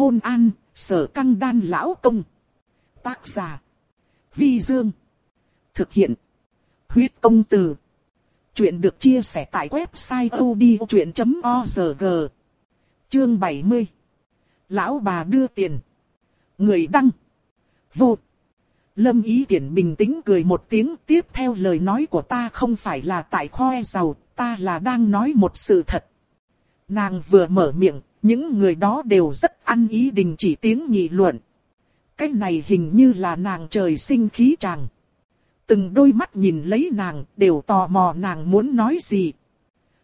hôn an, sở căng đan lão công. Tác giả. Vi Dương. Thực hiện. Huyết công từ. Chuyện được chia sẻ tại website odchuyện.org. Chương 70. Lão bà đưa tiền. Người đăng. Vô. Lâm Ý Tiễn bình tĩnh cười một tiếng tiếp theo lời nói của ta không phải là tại khoe giàu, ta là đang nói một sự thật. Nàng vừa mở miệng, những người đó đều rất ăn ý đình chỉ tiếng nghị luận. Cái này hình như là nàng trời sinh khí chàng. Từng đôi mắt nhìn lấy nàng, đều tò mò nàng muốn nói gì.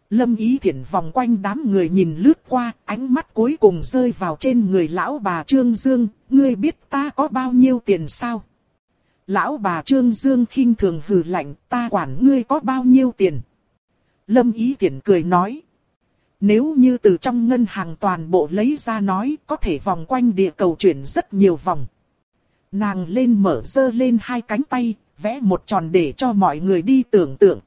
Lâm Ý thiện vòng quanh đám người nhìn lướt qua, ánh mắt cuối cùng rơi vào trên người lão bà Trương Dương, ngươi biết ta có bao nhiêu tiền sao? Lão bà Trương Dương khinh thường hừ lạnh, ta quản ngươi có bao nhiêu tiền? Lâm Ý thiện cười nói. Nếu như từ trong ngân hàng toàn bộ lấy ra nói, có thể vòng quanh địa cầu chuyển rất nhiều vòng. Nàng lên mở dơ lên hai cánh tay, vẽ một tròn để cho mọi người đi tưởng tượng.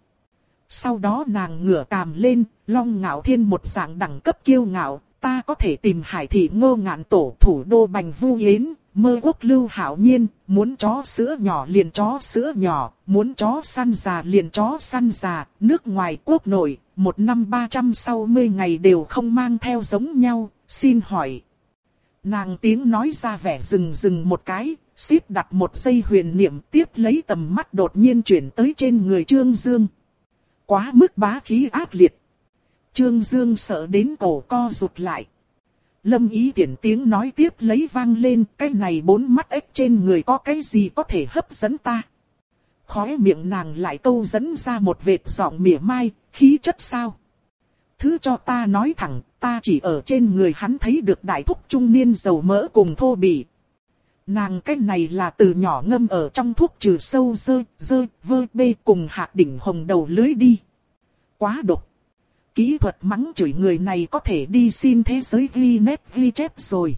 Sau đó nàng ngửa càm lên, long ngạo thiên một dạng đẳng cấp kiêu ngạo, ta có thể tìm hải thị ngô ngạn tổ thủ đô bành vu yến, mơ quốc lưu hảo nhiên, muốn chó sữa nhỏ liền chó sữa nhỏ, muốn chó săn già liền chó săn già, nước ngoài quốc nội, một năm 360 ngày đều không mang theo giống nhau, xin hỏi. Nàng tiếng nói ra vẻ rừng rừng một cái, xếp đặt một giây huyền niệm tiếp lấy tầm mắt đột nhiên chuyển tới trên người Trương Dương. Quá mức bá khí ác liệt. Trương Dương sợ đến cổ co rụt lại. Lâm ý tiện tiếng nói tiếp lấy vang lên, cái này bốn mắt ếch trên người có cái gì có thể hấp dẫn ta. Khóe miệng nàng lại câu dẫn ra một vệt giọng mỉa mai, khí chất sao. Thứ cho ta nói thẳng, ta chỉ ở trên người hắn thấy được đại thúc trung niên dầu mỡ cùng thô bỉ. Nàng cái này là từ nhỏ ngâm ở trong thuốc trừ sâu dơ, dơ, vơ bê cùng hạt đỉnh hồng đầu lưới đi. Quá độc. Kỹ thuật mắng chửi người này có thể đi xin thế giới ghi nét ghi chép rồi.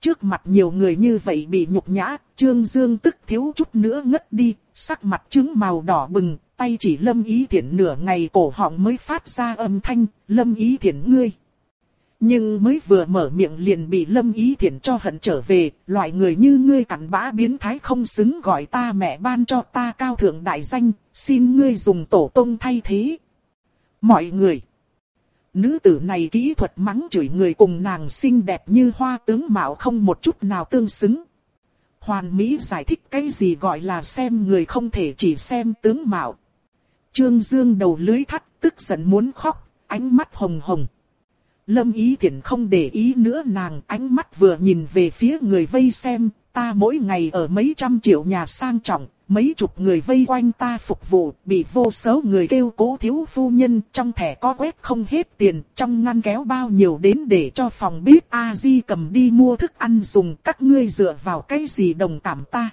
Trước mặt nhiều người như vậy bị nhục nhã, Trương Dương tức thiếu chút nữa ngất đi, sắc mặt trứng màu đỏ bừng, tay chỉ lâm ý Thiển nửa ngày cổ họng mới phát ra âm thanh, lâm ý Thiển ngươi. Nhưng mới vừa mở miệng liền bị lâm ý Thiển cho hận trở về, loại người như ngươi cặn bã biến thái không xứng gọi ta mẹ ban cho ta cao thượng đại danh, xin ngươi dùng tổ tông thay thế. Mọi người. Nữ tử này kỹ thuật mắng chửi người cùng nàng xinh đẹp như hoa tướng mạo không một chút nào tương xứng. Hoàn Mỹ giải thích cái gì gọi là xem người không thể chỉ xem tướng mạo. Trương Dương đầu lưới thắt tức giận muốn khóc, ánh mắt hồng hồng. Lâm Ý Thiển không để ý nữa nàng ánh mắt vừa nhìn về phía người vây xem, ta mỗi ngày ở mấy trăm triệu nhà sang trọng, mấy chục người vây quanh ta phục vụ, bị vô số người kêu cố thiếu phu nhân, trong thẻ có quét không hết tiền, trong ngăn kéo bao nhiêu đến để cho phòng bếp A-di cầm đi mua thức ăn dùng, các ngươi dựa vào cái gì đồng cảm ta.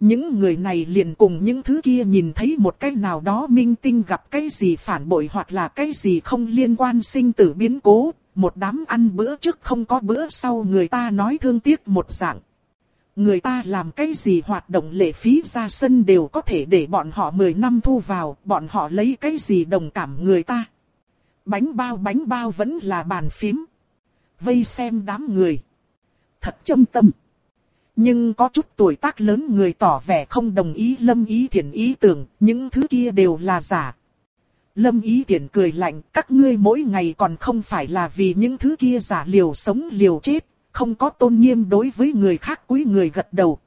Những người này liền cùng những thứ kia nhìn thấy một cái nào đó minh tinh gặp cái gì phản bội hoặc là cái gì không liên quan sinh tử biến cố, một đám ăn bữa trước không có bữa sau người ta nói thương tiếc một dạng. Người ta làm cái gì hoạt động lệ phí ra sân đều có thể để bọn họ 10 năm thu vào, bọn họ lấy cái gì đồng cảm người ta. Bánh bao bánh bao vẫn là bàn phím. Vây xem đám người. Thật châm tâm. Nhưng có chút tuổi tác lớn người tỏ vẻ không đồng ý lâm ý Thiển ý tưởng, những thứ kia đều là giả. Lâm ý Thiển cười lạnh, các ngươi mỗi ngày còn không phải là vì những thứ kia giả liều sống liều chết, không có tôn nghiêm đối với người khác quý người gật đầu.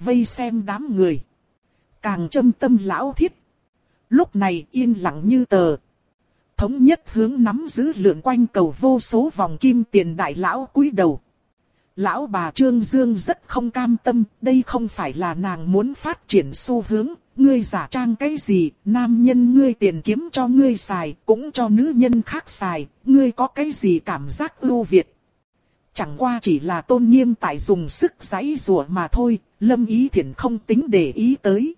Vây xem đám người. Càng châm tâm lão thiết. Lúc này yên lặng như tờ. Thống nhất hướng nắm giữ lượn quanh cầu vô số vòng kim tiền đại lão cúi đầu. Lão bà Trương Dương rất không cam tâm, đây không phải là nàng muốn phát triển xu hướng, ngươi giả trang cái gì, nam nhân ngươi tiền kiếm cho ngươi xài, cũng cho nữ nhân khác xài, ngươi có cái gì cảm giác ưu việt. Chẳng qua chỉ là tôn nghiêm tại dùng sức giấy rùa mà thôi, lâm ý thiện không tính để ý tới.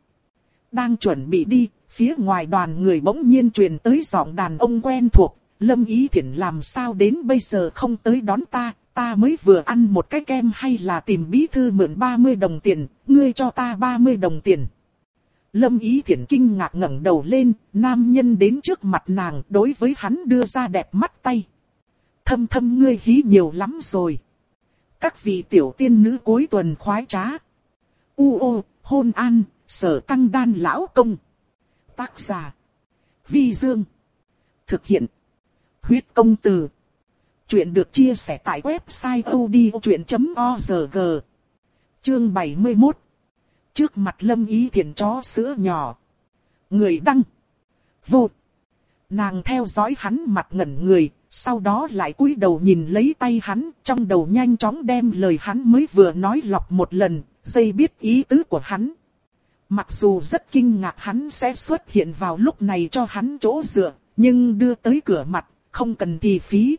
Đang chuẩn bị đi, phía ngoài đoàn người bỗng nhiên truyền tới giọng đàn ông quen thuộc, lâm ý thiện làm sao đến bây giờ không tới đón ta, ta mới vừa ăn một cái kem hay là tìm bí thư mượn 30 đồng tiền, ngươi cho ta 30 đồng tiền. Lâm Ý Thiển kinh ngạc ngẩng đầu lên, nam nhân đến trước mặt nàng đối với hắn đưa ra đẹp mắt tay. Thâm thâm ngươi hí nhiều lắm rồi. Các vị tiểu tiên nữ cuối tuần khoái trá. U ô, hôn an, sở căng đan lão công. Tác giả. Vi Dương. Thực hiện. Huyết công từ. Chuyện được chia sẻ tại website odchuyện.org. Chương 71. Trước mặt lâm ý thiện chó sữa nhỏ. Người đăng. vụt Nàng theo dõi hắn mặt ngẩn người, sau đó lại cúi đầu nhìn lấy tay hắn, trong đầu nhanh chóng đem lời hắn mới vừa nói lọc một lần, dây biết ý tứ của hắn. Mặc dù rất kinh ngạc hắn sẽ xuất hiện vào lúc này cho hắn chỗ dựa, nhưng đưa tới cửa mặt, không cần thì phí.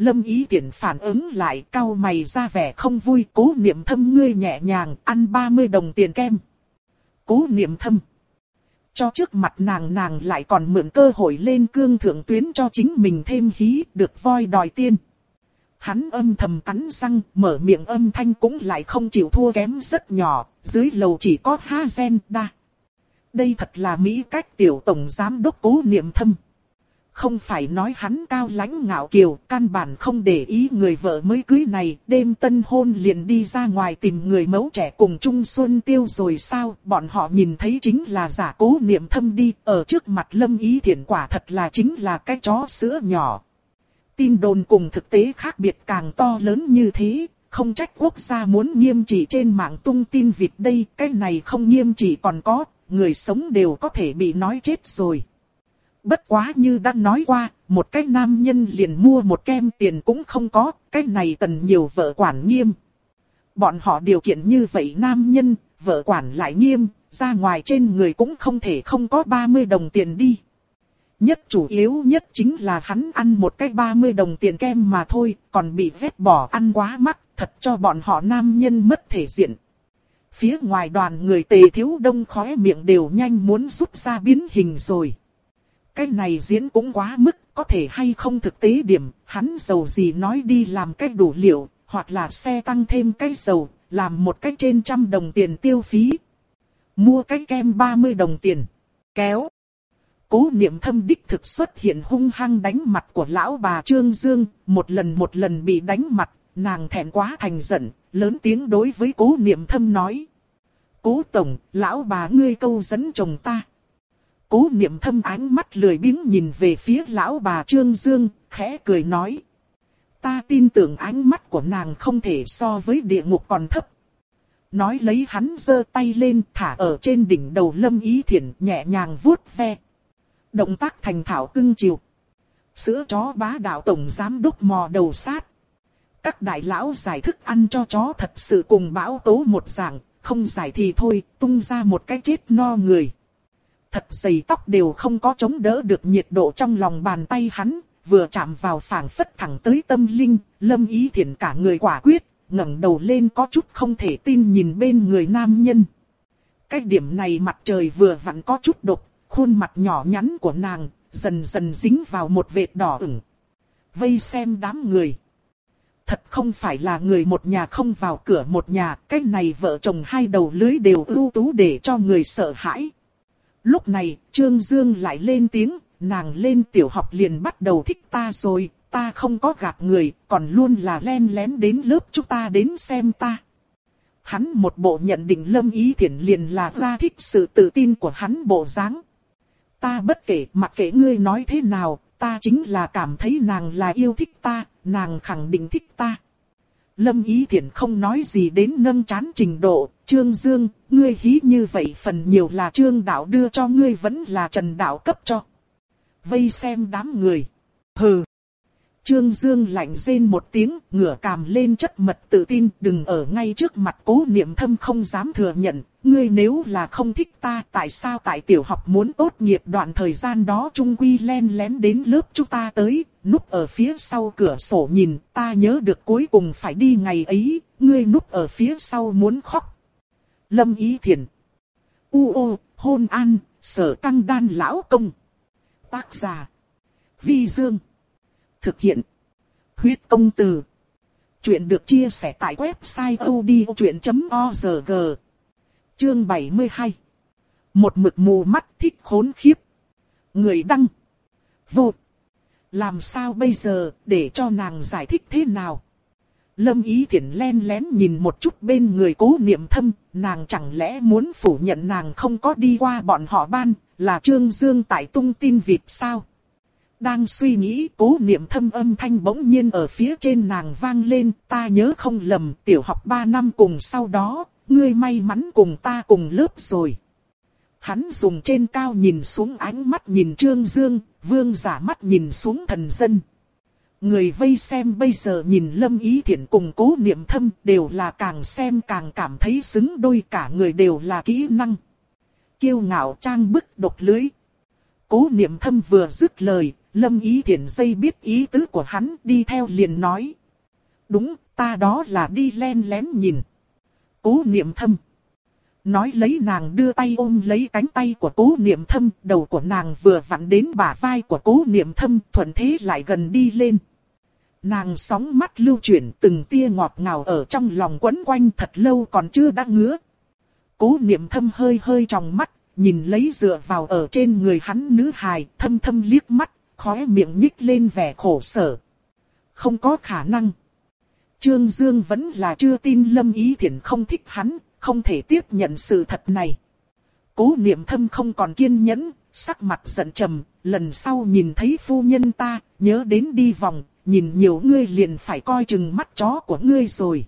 Lâm ý tiện phản ứng lại cau mày ra vẻ không vui cố niệm thâm ngươi nhẹ nhàng ăn 30 đồng tiền kem. Cố niệm thâm. Cho trước mặt nàng nàng lại còn mượn cơ hội lên cương thượng tuyến cho chính mình thêm hí được voi đòi tiên. Hắn âm thầm cắn răng, mở miệng âm thanh cũng lại không chịu thua kém rất nhỏ, dưới lầu chỉ có ha gen đa. Đây thật là mỹ cách tiểu tổng giám đốc cố niệm thâm. Không phải nói hắn cao lãnh ngạo kiều, căn bản không để ý người vợ mới cưới này, đêm tân hôn liền đi ra ngoài tìm người mẫu trẻ cùng chung xuân tiêu rồi sao, bọn họ nhìn thấy chính là giả cố niệm thâm đi, ở trước mặt lâm ý thiện quả thật là chính là cái chó sữa nhỏ. Tin đồn cùng thực tế khác biệt càng to lớn như thế, không trách quốc gia muốn nghiêm trị trên mạng tung tin vịt đây, cái này không nghiêm trị còn có, người sống đều có thể bị nói chết rồi. Bất quá như đã nói qua, một cái nam nhân liền mua một kem tiền cũng không có, cái này cần nhiều vợ quản nghiêm. Bọn họ điều kiện như vậy nam nhân, vợ quản lại nghiêm, ra ngoài trên người cũng không thể không có 30 đồng tiền đi. Nhất chủ yếu nhất chính là hắn ăn một cái 30 đồng tiền kem mà thôi, còn bị vét bỏ ăn quá mắc, thật cho bọn họ nam nhân mất thể diện. Phía ngoài đoàn người tề thiếu đông khóe miệng đều nhanh muốn rút ra biến hình rồi. Cái này diễn cũng quá mức, có thể hay không thực tế điểm, hắn dầu gì nói đi làm cách đủ liệu, hoặc là xe tăng thêm cái dầu, làm một cách trên trăm đồng tiền tiêu phí. Mua cái kem 30 đồng tiền. Kéo. Cố niệm thâm đích thực xuất hiện hung hăng đánh mặt của lão bà Trương Dương, một lần một lần bị đánh mặt, nàng thẹn quá thành giận, lớn tiếng đối với cố niệm thâm nói. Cố tổng, lão bà ngươi câu dẫn chồng ta. Cố niệm thâm ánh mắt lười biếng nhìn về phía lão bà Trương Dương, khẽ cười nói. Ta tin tưởng ánh mắt của nàng không thể so với địa ngục còn thấp. Nói lấy hắn giơ tay lên thả ở trên đỉnh đầu lâm ý thiện nhẹ nhàng vuốt ve. Động tác thành thảo cưng chiều. Sữa chó bá đạo tổng giám đốc mò đầu sát. Các đại lão giải thức ăn cho chó thật sự cùng bão tố một dạng, không giải thì thôi, tung ra một cái chết no người thật dày tóc đều không có chống đỡ được nhiệt độ trong lòng bàn tay hắn, vừa chạm vào phảng phất thẳng tới tâm linh, lâm ý thiện cả người quả quyết, ngẩng đầu lên có chút không thể tin nhìn bên người nam nhân. Cái điểm này mặt trời vừa vặn có chút độc, khuôn mặt nhỏ nhắn của nàng, dần dần dính vào một vệt đỏ ửng. Vây xem đám người. Thật không phải là người một nhà không vào cửa một nhà, cái này vợ chồng hai đầu lưới đều ưu tú để cho người sợ hãi. Lúc này, Trương Dương lại lên tiếng, nàng lên tiểu học liền bắt đầu thích ta rồi, ta không có gạt người, còn luôn là len lén đến lớp chúng ta đến xem ta. Hắn một bộ nhận định lâm ý thiển liền là ra thích sự tự tin của hắn bộ dáng. Ta bất kể, mặc kệ ngươi nói thế nào, ta chính là cảm thấy nàng là yêu thích ta, nàng khẳng định thích ta. Lâm Ý Thiển không nói gì đến nâng chán trình độ, Trương Dương, ngươi hí như vậy phần nhiều là Trương Đạo đưa cho ngươi vẫn là Trần Đạo cấp cho. Vây xem đám người. Hừ. Trương Dương lạnh rên một tiếng, ngửa càm lên chất mật tự tin, đừng ở ngay trước mặt cố niệm thâm không dám thừa nhận, ngươi nếu là không thích ta, tại sao tại tiểu học muốn tốt nghiệp đoạn thời gian đó trung quy len lén đến lớp chúng ta tới, núp ở phía sau cửa sổ nhìn, ta nhớ được cuối cùng phải đi ngày ấy, ngươi núp ở phía sau muốn khóc. Lâm Ý Thiền U ô, hôn an, sở căng đan lão công. Tác giả. Vi Dương. Thực hiện. Huyết công từ. Chuyện được chia sẻ tại website odchuyện.org. Chương 72. Một mực mù mắt thích khốn khiếp. Người đăng. Vô. Làm sao bây giờ, để cho nàng giải thích thế nào? Lâm Ý Thiển len lén nhìn một chút bên người cố niệm thâm, nàng chẳng lẽ muốn phủ nhận nàng không có đi qua bọn họ ban, là Trương Dương tại tung tin vịt sao? Đang suy nghĩ cố niệm thâm âm thanh bỗng nhiên ở phía trên nàng vang lên, ta nhớ không lầm tiểu học 3 năm cùng sau đó, ngươi may mắn cùng ta cùng lớp rồi. Hắn dùng trên cao nhìn xuống ánh mắt nhìn Trương Dương, vương giả mắt nhìn xuống thần dân. Người vây xem bây giờ nhìn Lâm Ý Thiển cùng cố niệm thâm đều là càng xem càng cảm thấy xứng đôi cả người đều là kỹ năng. Kiêu ngạo trang bức độc lưới. Cố niệm thâm vừa dứt lời, Lâm Ý Thiển dây biết ý tứ của hắn đi theo liền nói. Đúng, ta đó là đi len lén nhìn. Cố niệm thâm. Nói lấy nàng đưa tay ôm lấy cánh tay của cố niệm thâm, đầu của nàng vừa vặn đến bả vai của cố niệm thâm, thuận thế lại gần đi lên. Nàng sóng mắt lưu chuyển từng tia ngọt ngào ở trong lòng quấn quanh thật lâu còn chưa đã ngứa. Cố niệm thâm hơi hơi trong mắt, nhìn lấy dựa vào ở trên người hắn nữ hài, thâm thâm liếc mắt, khóe miệng nhích lên vẻ khổ sở. Không có khả năng. Trương Dương vẫn là chưa tin Lâm Ý Thiển không thích hắn, không thể tiếp nhận sự thật này. Cố niệm thâm không còn kiên nhẫn, sắc mặt giận trầm, lần sau nhìn thấy phu nhân ta, nhớ đến đi vòng, nhìn nhiều ngươi liền phải coi chừng mắt chó của ngươi rồi.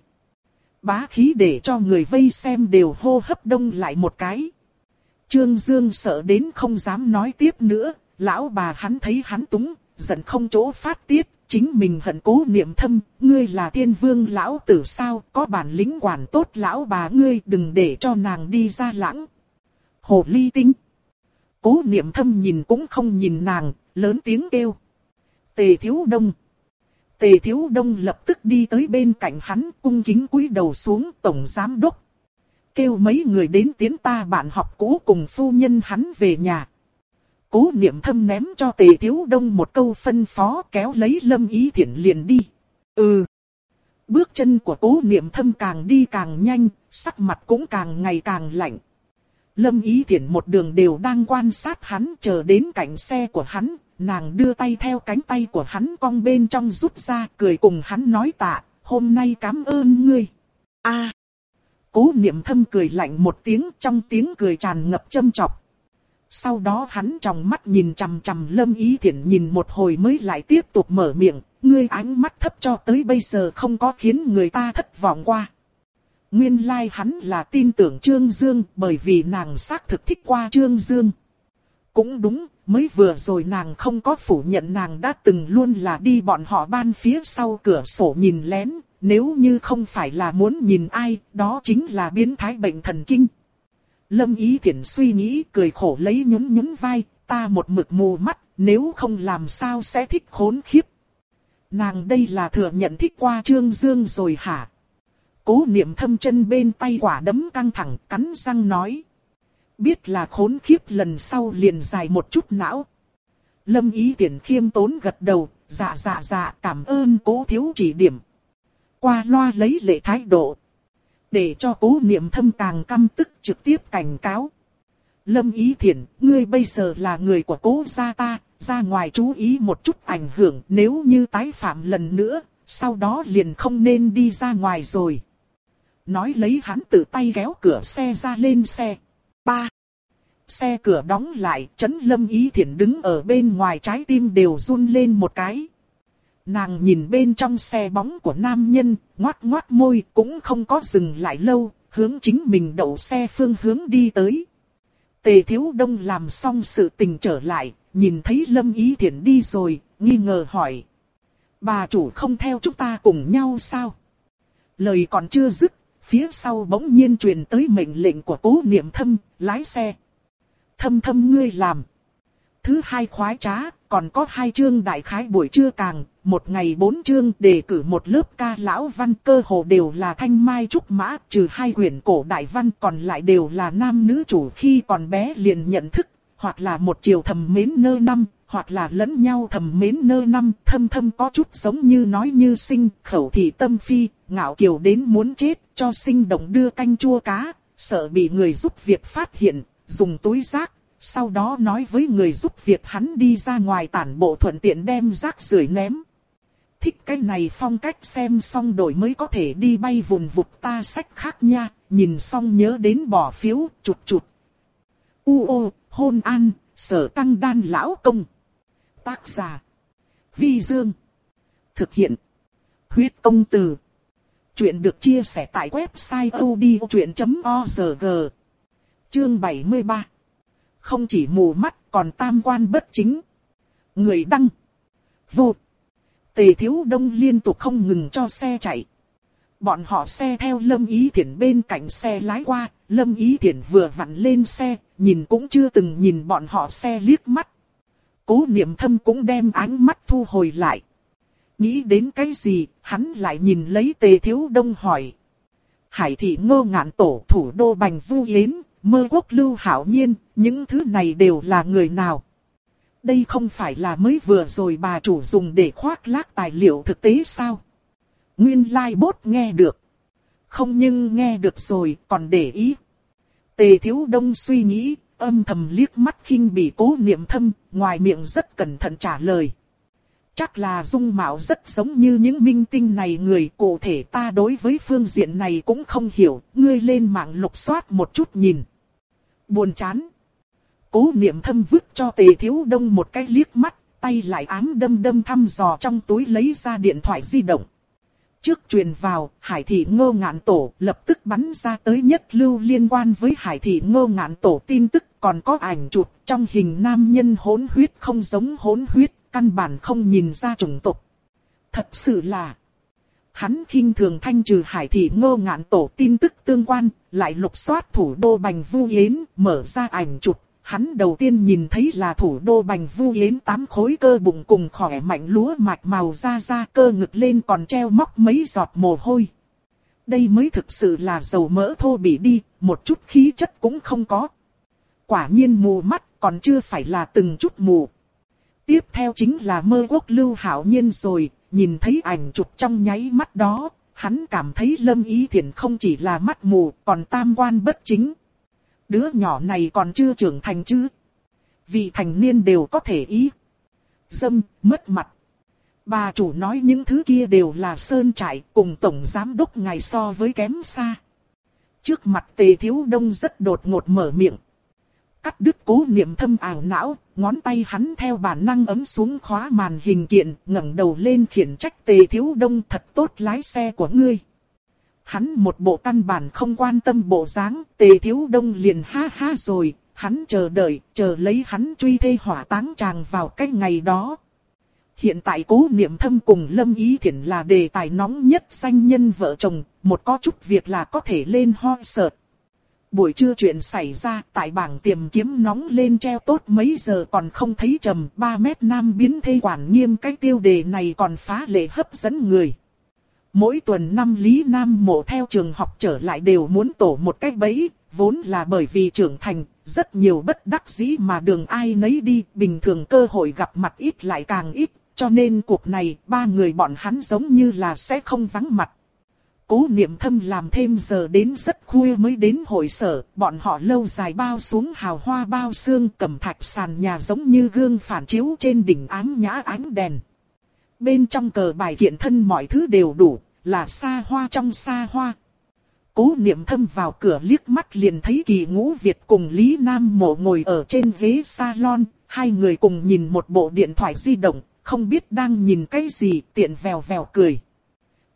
Bá khí để cho người vây xem đều hô hấp đông lại một cái. Trương Dương sợ đến không dám nói tiếp nữa, lão bà hắn thấy hắn túng, giận không chỗ phát tiết, chính mình hận cố niệm thâm, ngươi là thiên vương lão tử sao, có bản lĩnh quản tốt lão bà ngươi đừng để cho nàng đi ra lãng. Hồ ly tinh. Cố niệm thâm nhìn cũng không nhìn nàng, lớn tiếng kêu. Tề thiếu đông. Tề thiếu đông lập tức đi tới bên cạnh hắn cung kính cúi đầu xuống tổng giám đốc. Kêu mấy người đến tiến ta bạn học cũ cùng phu nhân hắn về nhà. Cố niệm thâm ném cho tề thiếu đông một câu phân phó kéo lấy lâm ý thiện liền đi. Ừ. Bước chân của cố niệm thâm càng đi càng nhanh, sắc mặt cũng càng ngày càng lạnh. Lâm ý thiện một đường đều đang quan sát hắn chờ đến cạnh xe của hắn, nàng đưa tay theo cánh tay của hắn cong bên trong rút ra cười cùng hắn nói tạ, hôm nay cảm ơn ngươi. a Cố niệm thâm cười lạnh một tiếng trong tiếng cười tràn ngập châm chọc. Sau đó hắn trong mắt nhìn chằm chằm lâm ý thiện nhìn một hồi mới lại tiếp tục mở miệng, ngươi ánh mắt thấp cho tới bây giờ không có khiến người ta thất vọng qua. Nguyên lai like hắn là tin tưởng Trương Dương bởi vì nàng xác thực thích qua Trương Dương. Cũng đúng, mới vừa rồi nàng không có phủ nhận nàng đã từng luôn là đi bọn họ ban phía sau cửa sổ nhìn lén, nếu như không phải là muốn nhìn ai, đó chính là biến thái bệnh thần kinh. Lâm Ý Thiển suy nghĩ cười khổ lấy nhún nhún vai, ta một mực mù mắt, nếu không làm sao sẽ thích khốn khiếp. Nàng đây là thừa nhận thích qua Trương Dương rồi hả? Cố niệm thâm chân bên tay quả đấm căng thẳng, cắn răng nói. Biết là khốn khiếp lần sau liền dài một chút não. Lâm ý tiện khiêm tốn gật đầu, dạ dạ dạ cảm ơn cố thiếu chỉ điểm. Qua loa lấy lệ thái độ. Để cho cố niệm thâm càng căm tức trực tiếp cảnh cáo. Lâm ý thiển, ngươi bây giờ là người của cố gia ta, ra ngoài chú ý một chút ảnh hưởng nếu như tái phạm lần nữa, sau đó liền không nên đi ra ngoài rồi. Nói lấy hắn tự tay kéo cửa xe ra lên xe. Ba. Xe cửa đóng lại, chấn lâm ý thiển đứng ở bên ngoài trái tim đều run lên một cái. Nàng nhìn bên trong xe bóng của nam nhân, ngoát ngoát môi cũng không có dừng lại lâu, hướng chính mình đậu xe phương hướng đi tới. Tề Thiếu Đông làm xong sự tình trở lại, nhìn thấy Lâm Ý Thiển đi rồi, nghi ngờ hỏi. Bà chủ không theo chúng ta cùng nhau sao? Lời còn chưa dứt, phía sau bỗng nhiên truyền tới mệnh lệnh của cố niệm thâm, lái xe. Thâm thâm ngươi làm. Thứ hai khoái trá, còn có hai chương đại khái buổi trưa càng, một ngày bốn chương đề cử một lớp ca lão văn cơ hồ đều là thanh mai trúc mã, trừ hai quyển cổ đại văn còn lại đều là nam nữ chủ khi còn bé liền nhận thức, hoặc là một chiều thầm mến nơ năm, hoặc là lẫn nhau thầm mến nơ năm, thâm thâm có chút giống như nói như sinh, khẩu thị tâm phi, ngạo kiều đến muốn chết, cho sinh động đưa canh chua cá, sợ bị người giúp việc phát hiện, dùng túi rác, sau đó nói với người giúp việc hắn đi ra ngoài tản bộ thuận tiện đem rác rưởi ném thích cái này phong cách xem xong đổi mới có thể đi bay vùng vụt ta sách khác nha, nhìn xong nhớ đến bỏ phiếu, chụt chụt. U ô, hôn an, sở tăng đan lão công. Tác giả. Vi Dương. Thực hiện. Huyết công từ. Chuyện được chia sẻ tại website odchuyện.org. Chương 73. Không chỉ mù mắt còn tam quan bất chính. Người đăng. vụt Tề thiếu đông liên tục không ngừng cho xe chạy. Bọn họ xe theo Lâm Ý Thiển bên cạnh xe lái qua, Lâm Ý Thiển vừa vặn lên xe, nhìn cũng chưa từng nhìn bọn họ xe liếc mắt. Cố niệm thâm cũng đem ánh mắt thu hồi lại. Nghĩ đến cái gì, hắn lại nhìn lấy tề thiếu đông hỏi. Hải thị ngô ngạn tổ thủ đô Bành Vu Yến, mơ quốc lưu hảo nhiên, những thứ này đều là người nào? Đây không phải là mới vừa rồi bà chủ dùng để khoác lác tài liệu thực tế sao? Nguyên lai like bốt nghe được. Không nhưng nghe được rồi còn để ý. Tề thiếu đông suy nghĩ, âm thầm liếc mắt khinh bị cố niệm thâm, ngoài miệng rất cẩn thận trả lời. Chắc là dung mạo rất giống như những minh tinh này người cụ thể ta đối với phương diện này cũng không hiểu, ngươi lên mạng lục soát một chút nhìn. Buồn chán. Cố niệm thâm vứt cho tề thiếu đông một cái liếc mắt, tay lại ám đâm đâm thăm dò trong túi lấy ra điện thoại di động. Trước truyền vào, hải thị ngô ngạn tổ lập tức bắn ra tới nhất lưu liên quan với hải thị ngô ngạn tổ tin tức còn có ảnh chụp trong hình nam nhân hỗn huyết không giống hỗn huyết, căn bản không nhìn ra chủng tộc. Thật sự là, hắn khinh thường thanh trừ hải thị ngô ngạn tổ tin tức tương quan, lại lục soát thủ đô Bành Vu Yến, mở ra ảnh chụp. Hắn đầu tiên nhìn thấy là thủ đô Bành Vu Yến tám khối cơ bụng cùng khỏe mạnh lúa mạch màu da da cơ ngực lên còn treo móc mấy giọt mồ hôi. Đây mới thực sự là dầu mỡ thô bị đi, một chút khí chất cũng không có. Quả nhiên mù mắt còn chưa phải là từng chút mù. Tiếp theo chính là mơ quốc lưu hảo nhiên rồi, nhìn thấy ảnh chụp trong nháy mắt đó, hắn cảm thấy lâm ý thiện không chỉ là mắt mù, còn tam quan bất chính. Đứa nhỏ này còn chưa trưởng thành chứ. Vì thành niên đều có thể ý. Dâm, mất mặt. Bà chủ nói những thứ kia đều là sơn trại cùng tổng giám đốc ngày so với kém xa. Trước mặt tề thiếu đông rất đột ngột mở miệng. Cắt đứt cố niệm thâm ảo não, ngón tay hắn theo bản năng ấm xuống khóa màn hình kiện, ngẩng đầu lên khiển trách tề thiếu đông thật tốt lái xe của ngươi. Hắn một bộ căn bản không quan tâm bộ dáng, tề thiếu đông liền ha ha rồi, hắn chờ đợi, chờ lấy hắn truy thê hỏa táng chàng vào cái ngày đó. Hiện tại cố niệm thâm cùng Lâm Ý Thiển là đề tài nóng nhất danh nhân vợ chồng, một có chút việc là có thể lên ho sợt. Buổi trưa chuyện xảy ra tại bảng tìm kiếm nóng lên treo tốt mấy giờ còn không thấy trầm 3 mét nam biến thê quản nghiêm cái tiêu đề này còn phá lệ hấp dẫn người. Mỗi tuần năm Lý Nam mộ theo trường học trở lại đều muốn tổ một cái bẫy, vốn là bởi vì trưởng thành, rất nhiều bất đắc dĩ mà đường ai nấy đi, bình thường cơ hội gặp mặt ít lại càng ít, cho nên cuộc này ba người bọn hắn giống như là sẽ không vắng mặt. Cố niệm thâm làm thêm giờ đến rất khuya mới đến hội sở, bọn họ lâu dài bao xuống hào hoa bao xương cầm thạch sàn nhà giống như gương phản chiếu trên đỉnh ám nhã ánh đèn. Bên trong cờ bài kiện thân mọi thứ đều đủ, là xa hoa trong xa hoa. Cố niệm thâm vào cửa liếc mắt liền thấy kỳ ngũ Việt cùng Lý Nam Mộ ngồi ở trên ghế salon, hai người cùng nhìn một bộ điện thoại di động, không biết đang nhìn cái gì tiện vèo vèo cười.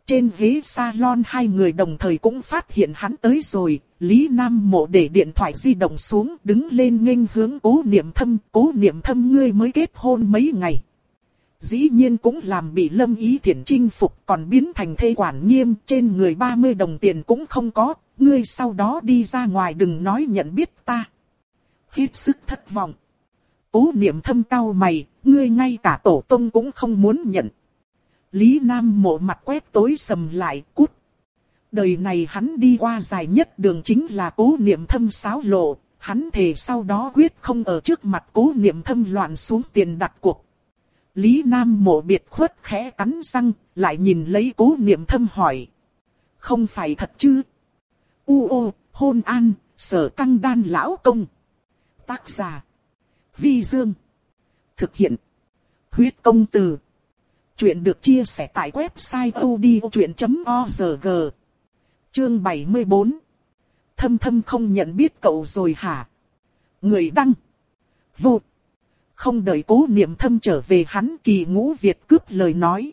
Trên ghế salon hai người đồng thời cũng phát hiện hắn tới rồi, Lý Nam Mộ để điện thoại di động xuống đứng lên nghênh hướng cố niệm thâm, cố niệm thâm ngươi mới kết hôn mấy ngày. Dĩ nhiên cũng làm bị lâm ý thiện chinh phục còn biến thành thê quản nghiêm trên người 30 đồng tiền cũng không có, ngươi sau đó đi ra ngoài đừng nói nhận biết ta. Hết sức thất vọng. Cố niệm thâm cao mày, ngươi ngay cả tổ tông cũng không muốn nhận. Lý Nam mộ mặt quét tối sầm lại cút. Đời này hắn đi qua dài nhất đường chính là cố niệm thâm sáo lộ, hắn thề sau đó quyết không ở trước mặt cố niệm thâm loạn xuống tiền đặt cuộc. Lý Nam mộ biệt khuất khẽ cắn răng, lại nhìn lấy cố niệm thâm hỏi. Không phải thật chứ? U ô, hôn an, sở căng đan lão công. Tác giả. Vi Dương. Thực hiện. Huyết công từ. Chuyện được chia sẻ tại website odchuyện.org. Chương 74. Thâm thâm không nhận biết cậu rồi hả? Người đăng. Vô. Không đợi cố niệm thâm trở về hắn kỳ ngũ Việt cướp lời nói.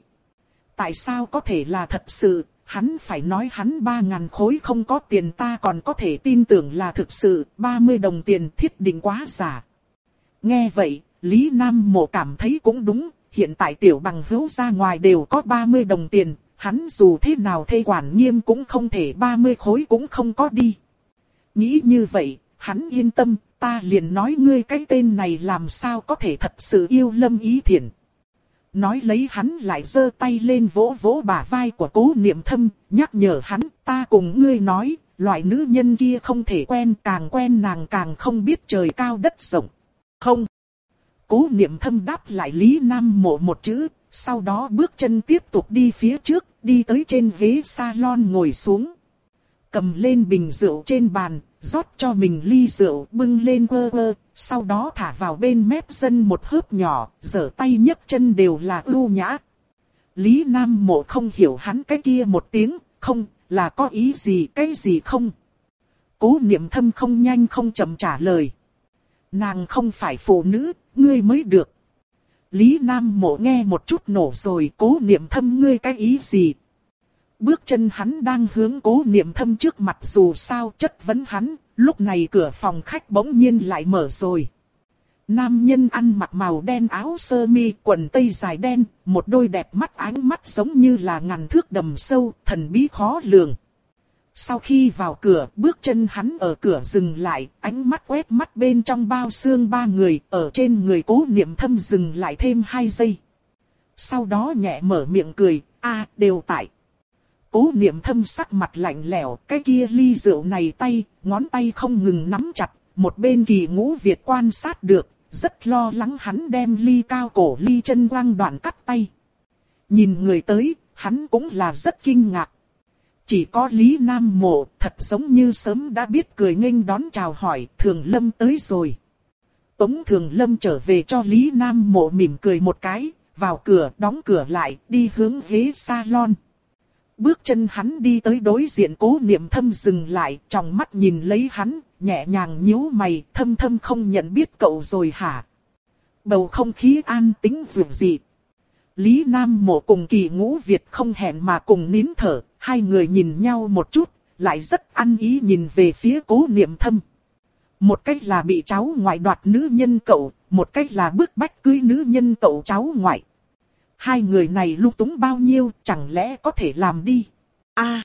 Tại sao có thể là thật sự, hắn phải nói hắn ba ngàn khối không có tiền ta còn có thể tin tưởng là thực sự, 30 đồng tiền thiết định quá giả. Nghe vậy, Lý Nam Mộ cảm thấy cũng đúng, hiện tại tiểu bằng hữu ra ngoài đều có 30 đồng tiền, hắn dù thế nào thê quản nghiêm cũng không thể 30 khối cũng không có đi. Nghĩ như vậy, hắn yên tâm, ta liền nói ngươi cái tên này làm sao có thể thật sự yêu lâm ý thiện. Nói lấy hắn lại giơ tay lên vỗ vỗ bả vai của cố niệm thâm, nhắc nhở hắn, ta cùng ngươi nói, loại nữ nhân kia không thể quen, càng quen nàng càng không biết trời cao đất rộng. Không. Cố niệm thâm đáp lại Lý Nam mộ một chữ, sau đó bước chân tiếp tục đi phía trước, đi tới trên ghế salon ngồi xuống. Cầm lên bình rượu trên bàn, rót cho mình ly rượu bưng lên quơ quơ, sau đó thả vào bên mép dân một hớp nhỏ, giở tay nhấc chân đều là ưu nhã. Lý Nam Mộ không hiểu hắn cái kia một tiếng, không, là có ý gì cái gì không. Cố niệm thâm không nhanh không chậm trả lời. Nàng không phải phụ nữ, ngươi mới được. Lý Nam Mộ nghe một chút nổ rồi cố niệm thâm ngươi cái ý gì, Bước chân hắn đang hướng cố niệm thâm trước mặt dù sao chất vấn hắn, lúc này cửa phòng khách bỗng nhiên lại mở rồi. Nam nhân ăn mặc màu đen áo sơ mi, quần tây dài đen, một đôi đẹp mắt ánh mắt giống như là ngàn thước đầm sâu, thần bí khó lường. Sau khi vào cửa, bước chân hắn ở cửa dừng lại, ánh mắt quét mắt bên trong bao xương ba người, ở trên người cố niệm thâm dừng lại thêm hai giây. Sau đó nhẹ mở miệng cười, a đều tại. Cố niệm thâm sắc mặt lạnh lẽo, cái kia ly rượu này tay, ngón tay không ngừng nắm chặt, một bên kỳ ngũ Việt quan sát được, rất lo lắng hắn đem ly cao cổ ly chân quang đoạn cắt tay. Nhìn người tới, hắn cũng là rất kinh ngạc. Chỉ có Lý Nam Mộ, thật giống như sớm đã biết cười nghênh đón chào hỏi, Thường Lâm tới rồi. Tống Thường Lâm trở về cho Lý Nam Mộ mỉm cười một cái, vào cửa, đóng cửa lại, đi hướng ghế salon. Bước chân hắn đi tới đối diện cố niệm thâm dừng lại, trong mắt nhìn lấy hắn, nhẹ nhàng nhíu mày, thâm thâm không nhận biết cậu rồi hả? Bầu không khí an tĩnh dường dị. Lý Nam mộ cùng kỳ ngũ Việt không hẹn mà cùng nín thở, hai người nhìn nhau một chút, lại rất ăn ý nhìn về phía cố niệm thâm. Một cách là bị cháu ngoại đoạt nữ nhân cậu, một cách là bước bách cưới nữ nhân cậu cháu ngoại. Hai người này lúc túng bao nhiêu, chẳng lẽ có thể làm đi? a à,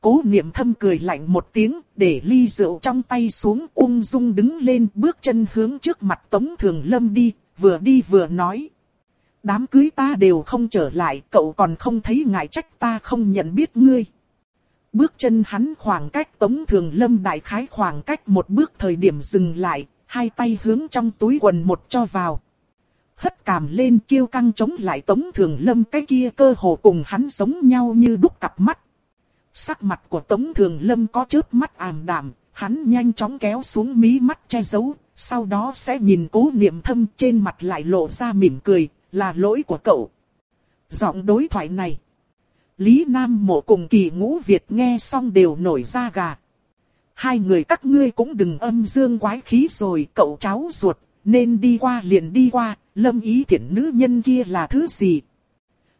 Cố niệm thâm cười lạnh một tiếng, để ly rượu trong tay xuống ung dung đứng lên bước chân hướng trước mặt Tống Thường Lâm đi, vừa đi vừa nói. Đám cưới ta đều không trở lại, cậu còn không thấy ngại trách ta không nhận biết ngươi. Bước chân hắn khoảng cách Tống Thường Lâm đại khái khoảng cách một bước thời điểm dừng lại, hai tay hướng trong túi quần một cho vào hất cằm lên kêu căng chống lại Tống Thường Lâm cái kia cơ hồ cùng hắn sống nhau như đúc cặp mắt. Sắc mặt của Tống Thường Lâm có chớp mắt ảm đạm, hắn nhanh chóng kéo xuống mí mắt che giấu, sau đó sẽ nhìn cố niệm thâm trên mặt lại lộ ra mỉm cười, là lỗi của cậu. Giọng đối thoại này. Lý Nam Mộ cùng kỳ ngũ Việt nghe xong đều nổi da gà. Hai người các ngươi cũng đừng âm dương quái khí rồi, cậu cháu ruột, nên đi qua liền đi qua, lâm ý thiện nữ nhân kia là thứ gì?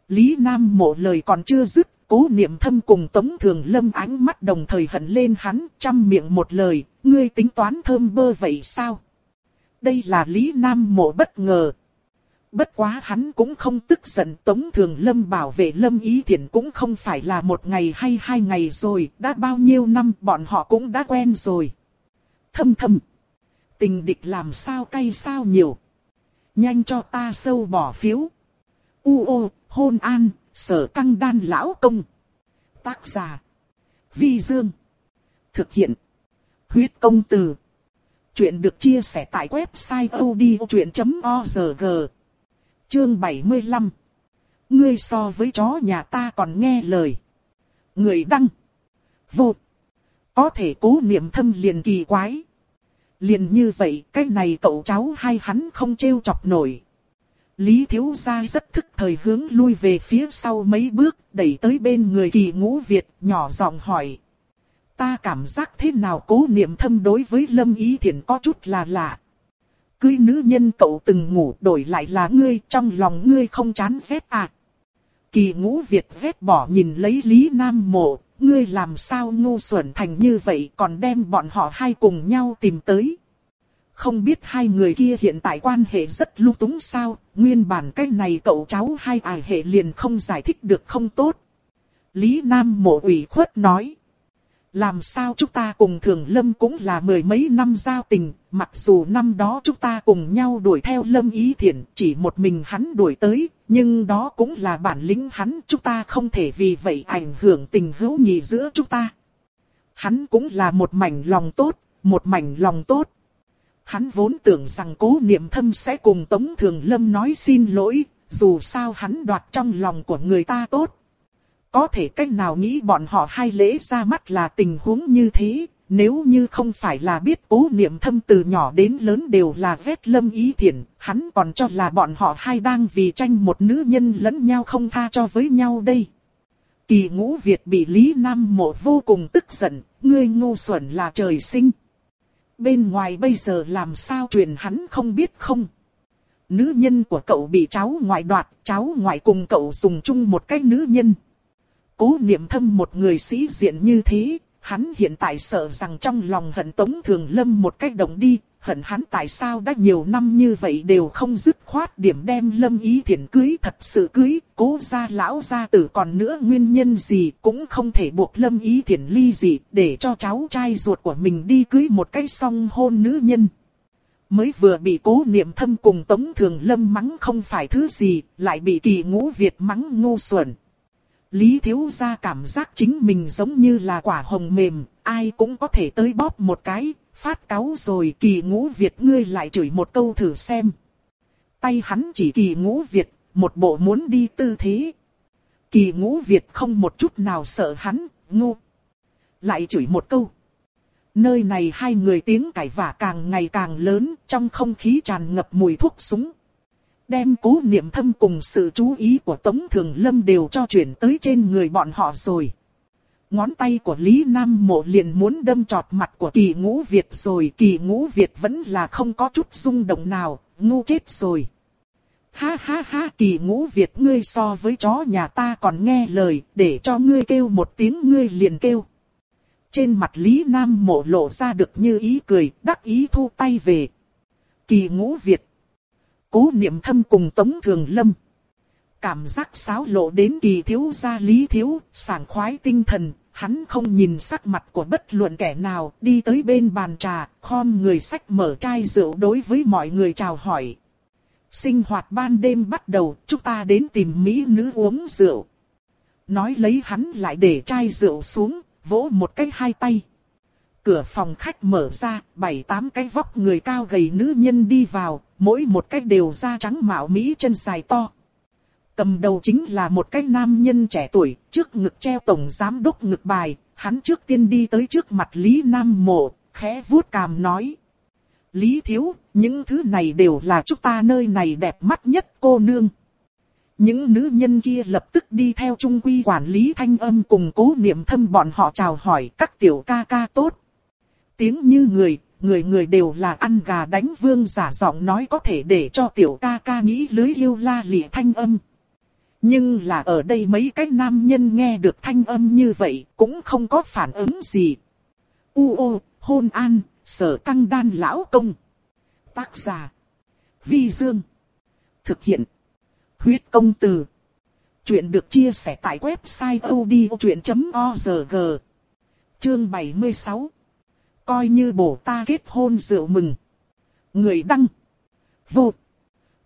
Lý Nam mộ lời còn chưa dứt, cố niệm thâm cùng Tống Thường Lâm ánh mắt đồng thời hận lên hắn, trăm miệng một lời, ngươi tính toán thơm bơ vậy sao? Đây là Lý Nam mộ bất ngờ. Bất quá hắn cũng không tức giận Tống Thường Lâm bảo vệ Lâm Ý Thiển cũng không phải là một ngày hay hai ngày rồi, đã bao nhiêu năm bọn họ cũng đã quen rồi. Thâm thâm tình địch làm sao cay sao nhiều. Nhanh cho ta sâu bỏ phiếu. U ô, hôn an, sở căng đan lão công. Tác giả. Vi Dương. Thực hiện. Huyết công từ. Chuyện được chia sẻ tại website odchuyện.org. Chương 75. Ngươi so với chó nhà ta còn nghe lời. Người đăng. Vột. Có thể cố niệm thâm liền kỳ quái. Liền như vậy, cái này cậu cháu hay hắn không trêu chọc nổi. Lý Thiếu Gia rất thức thời hướng lui về phía sau mấy bước, đẩy tới bên người kỳ ngũ Việt, nhỏ giọng hỏi. Ta cảm giác thế nào cố niệm thâm đối với Lâm Ý Thiển có chút là lạ. Cưới nữ nhân cậu từng ngủ đổi lại là ngươi, trong lòng ngươi không chán ghét à. Kỳ ngũ Việt ghét bỏ nhìn lấy Lý Nam Mộ, ngươi làm sao ngu xuẩn thành như vậy còn đem bọn họ hai cùng nhau tìm tới. Không biết hai người kia hiện tại quan hệ rất lưu túng sao, nguyên bản cái này cậu cháu hai ải hệ liền không giải thích được không tốt. Lý Nam mộ ủy khuất nói. Làm sao chúng ta cùng Thường Lâm cũng là mười mấy năm giao tình, mặc dù năm đó chúng ta cùng nhau đuổi theo Lâm Ý Thiển, chỉ một mình hắn đuổi tới, nhưng đó cũng là bản lĩnh hắn, chúng ta không thể vì vậy ảnh hưởng tình hữu nghị giữa chúng ta. Hắn cũng là một mảnh lòng tốt, một mảnh lòng tốt. Hắn vốn tưởng rằng cố niệm thâm sẽ cùng Tống Thường Lâm nói xin lỗi, dù sao hắn đoạt trong lòng của người ta tốt. Có thể cách nào nghĩ bọn họ hai lễ ra mắt là tình huống như thế, nếu như không phải là biết cố niệm thâm từ nhỏ đến lớn đều là vết lâm ý thiện, hắn còn cho là bọn họ hai đang vì tranh một nữ nhân lẫn nhau không tha cho với nhau đây. Kỳ ngũ Việt bị Lý Nam Mộ vô cùng tức giận, ngươi ngu xuẩn là trời sinh. Bên ngoài bây giờ làm sao truyền hắn không biết không. Nữ nhân của cậu bị cháu ngoại đoạt, cháu ngoại cùng cậu dùng chung một cái nữ nhân. Cố niệm thâm một người sĩ diện như thế, hắn hiện tại sợ rằng trong lòng hận Tống Thường Lâm một cách động đi, hận hắn tại sao đã nhiều năm như vậy đều không dứt khoát điểm đem Lâm Ý Thiển cưới thật sự cưới, cố gia lão gia tử còn nữa nguyên nhân gì cũng không thể buộc Lâm Ý Thiển ly dị để cho cháu trai ruột của mình đi cưới một cái song hôn nữ nhân. Mới vừa bị cố niệm thâm cùng Tống Thường Lâm mắng không phải thứ gì, lại bị kỳ ngũ Việt mắng ngu xuẩn. Lý Thiếu Gia cảm giác chính mình giống như là quả hồng mềm, ai cũng có thể tới bóp một cái, phát cáo rồi kỳ ngũ Việt ngươi lại chửi một câu thử xem. Tay hắn chỉ kỳ ngũ Việt, một bộ muốn đi tư thế. Kỳ ngũ Việt không một chút nào sợ hắn, ngu. Lại chửi một câu. Nơi này hai người tiếng cãi vả càng ngày càng lớn, trong không khí tràn ngập mùi thuốc súng đem cố niệm thâm cùng sự chú ý của Tống Thường Lâm đều cho chuyển tới trên người bọn họ rồi. Ngón tay của Lý Nam Mộ liền muốn đâm trọt mặt của kỳ ngũ Việt rồi. Kỳ ngũ Việt vẫn là không có chút rung động nào, ngu chết rồi. Ha ha ha kỳ ngũ Việt ngươi so với chó nhà ta còn nghe lời, để cho ngươi kêu một tiếng ngươi liền kêu. Trên mặt Lý Nam mộ lộ ra được như ý cười, đắc ý thu tay về. Kỳ ngũ Việt cố niệm thâm cùng Tống Thường Lâm. Cảm giác xáo lộ đến kỳ thiếu gia lý thiếu, sảng khoái tinh thần, hắn không nhìn sắc mặt của bất luận kẻ nào, đi tới bên bàn trà, khom người sách mở chai rượu đối với mọi người chào hỏi. Sinh hoạt ban đêm bắt đầu, chúng ta đến tìm mỹ nữ uống rượu. Nói lấy hắn lại để chai rượu xuống, vỗ một cái hai tay. Cửa phòng khách mở ra, bảy tám cái vóc người cao gầy nữ nhân đi vào, mỗi một cái đều da trắng mạo mỹ chân dài to. Cầm đầu chính là một cái nam nhân trẻ tuổi, trước ngực treo tổng giám đốc ngực bài, hắn trước tiên đi tới trước mặt Lý Nam Mộ, khẽ vuốt cằm nói. Lý Thiếu, những thứ này đều là chúng ta nơi này đẹp mắt nhất cô nương. Những nữ nhân kia lập tức đi theo trung quy quản lý thanh âm cùng cố niệm thâm bọn họ chào hỏi các tiểu ca ca tốt. Tiếng như người, người người đều là ăn gà đánh vương giả giọng nói có thể để cho tiểu ca ca nghĩ lưới yêu la lịa thanh âm. Nhưng là ở đây mấy cái nam nhân nghe được thanh âm như vậy cũng không có phản ứng gì. U ô, hôn an, sở căng đan lão công. Tác giả. Vi Dương. Thực hiện. Huyết công từ. Chuyện được chia sẻ tại website odchuyện.org. Chương 76 Coi như bổ ta kết hôn rượu mừng. Người đăng. Vô.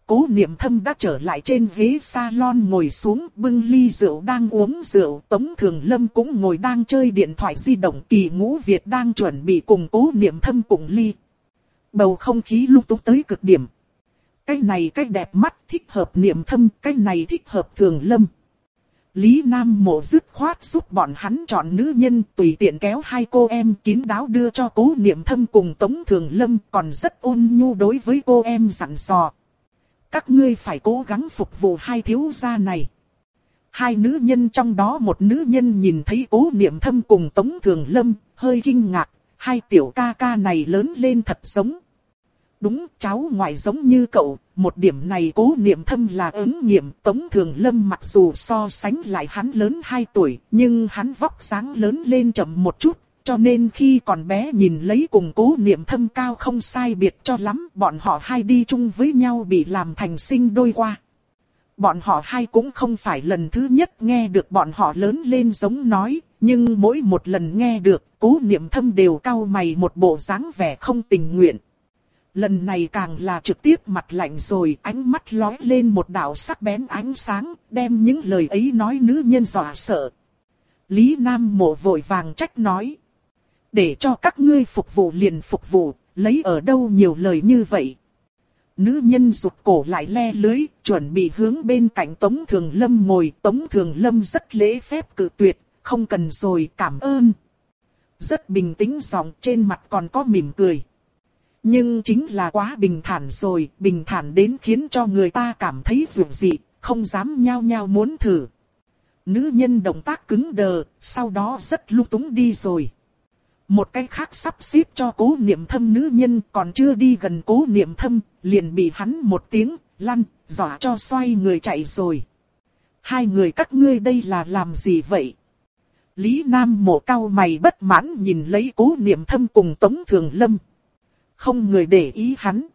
Cố niệm thâm đã trở lại trên ghế salon ngồi xuống bưng ly rượu đang uống rượu. Tống Thường Lâm cũng ngồi đang chơi điện thoại di động kỳ ngũ Việt đang chuẩn bị cùng cố niệm thâm cùng ly. Bầu không khí lúc túc tới cực điểm. Cái này cái đẹp mắt thích hợp niệm thâm, cái này thích hợp Thường Lâm. Lý Nam Mộ dứt khoát giúp bọn hắn chọn nữ nhân tùy tiện kéo hai cô em kín đáo đưa cho cố niệm thâm cùng Tống Thường Lâm còn rất ôn nhu đối với cô em dặn dò. Các ngươi phải cố gắng phục vụ hai thiếu gia này. Hai nữ nhân trong đó một nữ nhân nhìn thấy cố niệm thâm cùng Tống Thường Lâm, hơi kinh ngạc, hai tiểu ca ca này lớn lên thật giống. Đúng, cháu ngoại giống như cậu, một điểm này cố niệm thâm là ứng nghiệm Tống Thường Lâm mặc dù so sánh lại hắn lớn 2 tuổi, nhưng hắn vóc dáng lớn lên chậm một chút, cho nên khi còn bé nhìn lấy cùng cố niệm thâm cao không sai biệt cho lắm, bọn họ hai đi chung với nhau bị làm thành sinh đôi qua. Bọn họ hai cũng không phải lần thứ nhất nghe được bọn họ lớn lên giống nói, nhưng mỗi một lần nghe được, cố niệm thâm đều cao mày một bộ dáng vẻ không tình nguyện. Lần này càng là trực tiếp mặt lạnh rồi, ánh mắt lói lên một đạo sắc bén ánh sáng, đem những lời ấy nói nữ nhân dọa sợ. Lý Nam mộ vội vàng trách nói. Để cho các ngươi phục vụ liền phục vụ, lấy ở đâu nhiều lời như vậy. Nữ nhân rụt cổ lại le lưới, chuẩn bị hướng bên cạnh Tống Thường Lâm ngồi. Tống Thường Lâm rất lễ phép cự tuyệt, không cần rồi cảm ơn. Rất bình tĩnh giọng trên mặt còn có mỉm cười. Nhưng chính là quá bình thản rồi, bình thản đến khiến cho người ta cảm thấy rụng dị, không dám nhao nhao muốn thử. Nữ nhân động tác cứng đờ, sau đó rất lung túng đi rồi. Một cái khác sắp xếp cho cố niệm thâm nữ nhân còn chưa đi gần cố niệm thâm, liền bị hắn một tiếng, lăn, dọa cho xoay người chạy rồi. Hai người các ngươi đây là làm gì vậy? Lý Nam mổ cao mày bất mãn nhìn lấy cố niệm thâm cùng Tống Thường Lâm. Không người để ý hắn.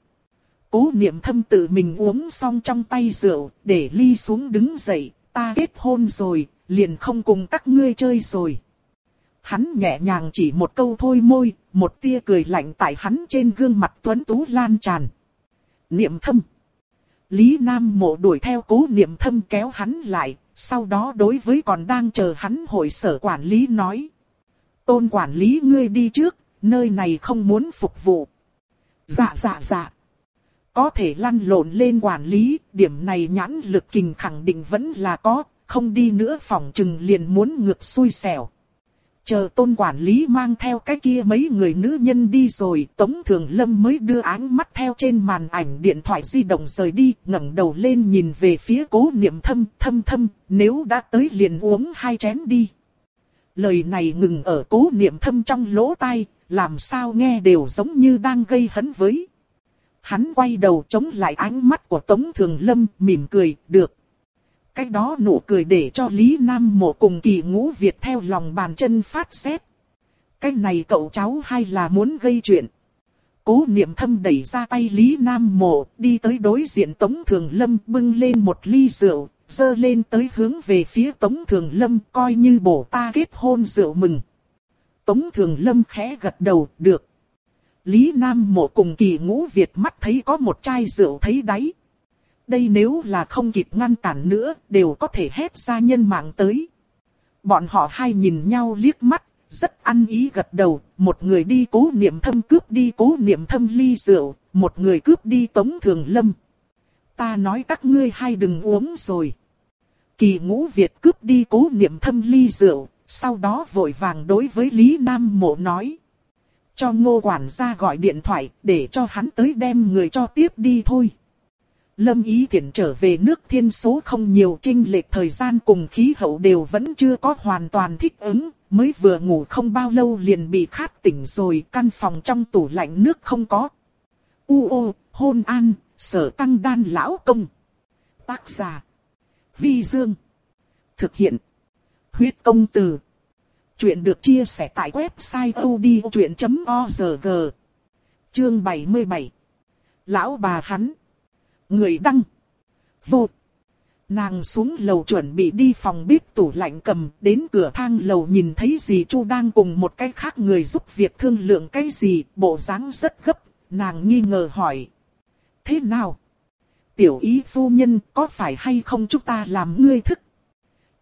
Cố niệm thâm tự mình uống xong trong tay rượu, để ly xuống đứng dậy, ta kết hôn rồi, liền không cùng các ngươi chơi rồi. Hắn nhẹ nhàng chỉ một câu thôi môi, một tia cười lạnh tại hắn trên gương mặt tuấn tú lan tràn. Niệm thâm. Lý Nam mộ đuổi theo cố niệm thâm kéo hắn lại, sau đó đối với còn đang chờ hắn hội sở quản lý nói. Tôn quản lý ngươi đi trước, nơi này không muốn phục vụ. Dạ dạ dạ. Có thể lăn lộn lên quản lý, điểm này nhãn lực kình khẳng định vẫn là có, không đi nữa phòng trừng liền muốn ngược xui xẻo. Chờ tôn quản lý mang theo cái kia mấy người nữ nhân đi rồi, Tống Thường Lâm mới đưa ánh mắt theo trên màn ảnh điện thoại di động rời đi, ngẩng đầu lên nhìn về phía cố niệm thâm, thâm thâm, nếu đã tới liền uống hai chén đi. Lời này ngừng ở cố niệm thâm trong lỗ tai, làm sao nghe đều giống như đang gây hấn với. Hắn quay đầu chống lại ánh mắt của Tống Thường Lâm, mỉm cười, được. Cái đó nụ cười để cho Lý Nam Mộ cùng kỳ ngũ Việt theo lòng bàn chân phát xét. Cái này cậu cháu hay là muốn gây chuyện. Cố niệm thâm đẩy ra tay Lý Nam Mộ, đi tới đối diện Tống Thường Lâm bưng lên một ly rượu, dơ lên tới hướng về phía Tống Thường Lâm coi như bổ ta kết hôn rượu mừng. Tống Thường Lâm khẽ gật đầu, được. Lý Nam Mộ cùng kỳ ngũ Việt mắt thấy có một chai rượu thấy đáy. Đây nếu là không kịp ngăn cản nữa, đều có thể hét ra nhân mạng tới. Bọn họ hai nhìn nhau liếc mắt, rất ăn ý gật đầu, một người đi cố niệm thâm cướp đi cố niệm thâm ly rượu, một người cướp đi tống thường lâm. Ta nói các ngươi hai đừng uống rồi. Kỳ ngũ Việt cướp đi cố niệm thâm ly rượu, sau đó vội vàng đối với Lý Nam Mộ nói. Cho ngô quản gia gọi điện thoại để cho hắn tới đem người cho tiếp đi thôi. Lâm Ý Thiển trở về nước thiên số không nhiều trinh lệch thời gian cùng khí hậu đều vẫn chưa có hoàn toàn thích ứng, mới vừa ngủ không bao lâu liền bị khát tỉnh rồi, căn phòng trong tủ lạnh nước không có. U ô, hôn an, sở tăng đan lão công. Tác giả. Vi Dương. Thực hiện. Huyết công từ. Chuyện được chia sẻ tại website odchuyện.org. Chương 77. Lão bà hắn. Người đăng. Vô. Nàng xuống lầu chuẩn bị đi phòng bếp tủ lạnh cầm, đến cửa thang lầu nhìn thấy dì Chu đang cùng một cái khác người giúp việc thương lượng cái gì, bộ dáng rất gấp, nàng nghi ngờ hỏi. Thế nào? Tiểu ý phu nhân có phải hay không chúng ta làm ngươi thức?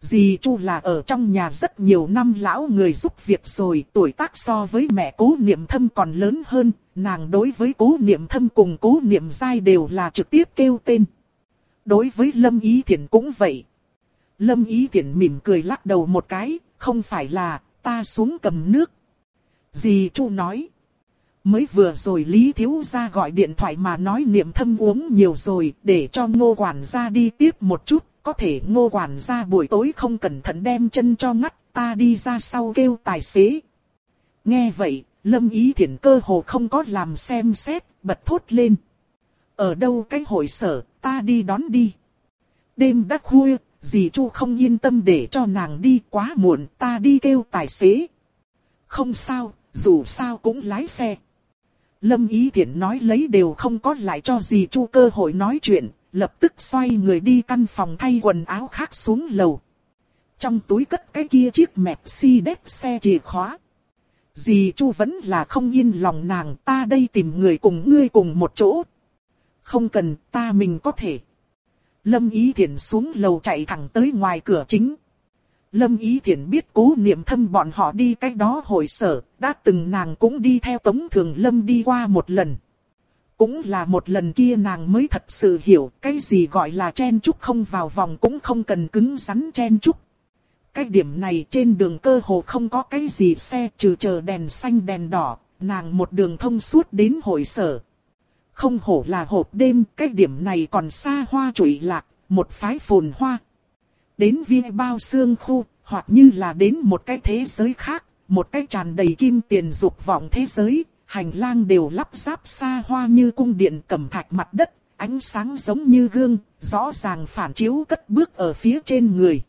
Dì Chu là ở trong nhà rất nhiều năm lão người giúp việc rồi, tuổi tác so với mẹ cố niệm thâm còn lớn hơn, nàng đối với cố niệm thâm cùng cố niệm dai đều là trực tiếp kêu tên. Đối với Lâm Ý Thiển cũng vậy. Lâm Ý Thiển mỉm cười lắc đầu một cái, không phải là, ta xuống cầm nước. Dì Chu nói. Mới vừa rồi Lý Thiếu Gia gọi điện thoại mà nói niệm thâm uống nhiều rồi để cho ngô quản gia đi tiếp một chút. Có thể ngô quản gia buổi tối không cẩn thận đem chân cho ngắt ta đi ra sau kêu tài xế. Nghe vậy, Lâm Ý Thiển cơ hồ không có làm xem xét, bật thốt lên. Ở đâu cái hội sở, ta đi đón đi. Đêm đã khuya, dì Chu không yên tâm để cho nàng đi quá muộn, ta đi kêu tài xế. Không sao, dù sao cũng lái xe. Lâm Ý Thiển nói lấy đều không có lại cho gì Chu cơ hội nói chuyện, lập tức xoay người đi căn phòng thay quần áo khác xuống lầu. Trong túi cất cái kia chiếc Mercedes xe chìa khóa. Dì Chu vẫn là không yên lòng nàng ta đây tìm người cùng ngươi cùng một chỗ. Không cần ta mình có thể. Lâm Ý Thiển xuống lầu chạy thẳng tới ngoài cửa chính. Lâm Ý Thiển biết cố niệm thâm bọn họ đi cách đó hội sở, đã từng nàng cũng đi theo Tống Thường Lâm đi qua một lần. Cũng là một lần kia nàng mới thật sự hiểu cái gì gọi là chen chúc không vào vòng cũng không cần cứng rắn chen chúc. Cái điểm này trên đường cơ hồ không có cái gì xe trừ chờ đèn xanh đèn đỏ, nàng một đường thông suốt đến hội sở. Không hổ là hộp đêm, cái điểm này còn xa hoa trụy lạc, một phái phồn hoa. Đến viên bao xương khu, hoặc như là đến một cái thế giới khác, một cái tràn đầy kim tiền dục vọng thế giới, hành lang đều lắp ráp xa hoa như cung điện cẩm thạch mặt đất, ánh sáng giống như gương, rõ ràng phản chiếu cất bước ở phía trên người.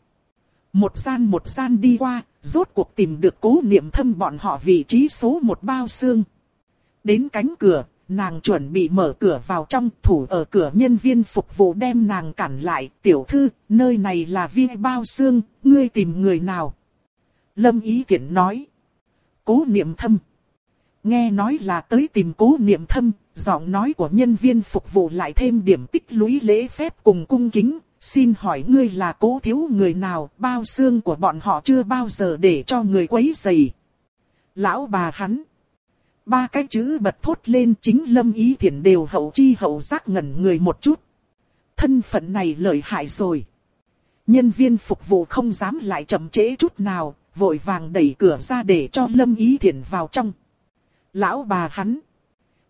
Một gian một gian đi qua, rốt cuộc tìm được cố niệm thâm bọn họ vị trí số một bao xương. Đến cánh cửa, nàng chuẩn bị mở cửa vào trong, thủ ở cửa nhân viên phục vụ đem nàng cản lại, tiểu thư, nơi này là viên bao xương, ngươi tìm người nào? Lâm Ý tiện nói. Cố niệm thâm. Nghe nói là tới tìm cố niệm thâm, giọng nói của nhân viên phục vụ lại thêm điểm tích lũy lễ phép cùng cung kính. Xin hỏi ngươi là cố thiếu người nào, bao xương của bọn họ chưa bao giờ để cho người quấy rầy. Lão bà hắn. Ba cái chữ bật thốt lên chính lâm ý thiện đều hậu chi hậu giác ngẩn người một chút. Thân phận này lợi hại rồi. Nhân viên phục vụ không dám lại chậm trễ chút nào, vội vàng đẩy cửa ra để cho lâm ý thiện vào trong. Lão bà hắn.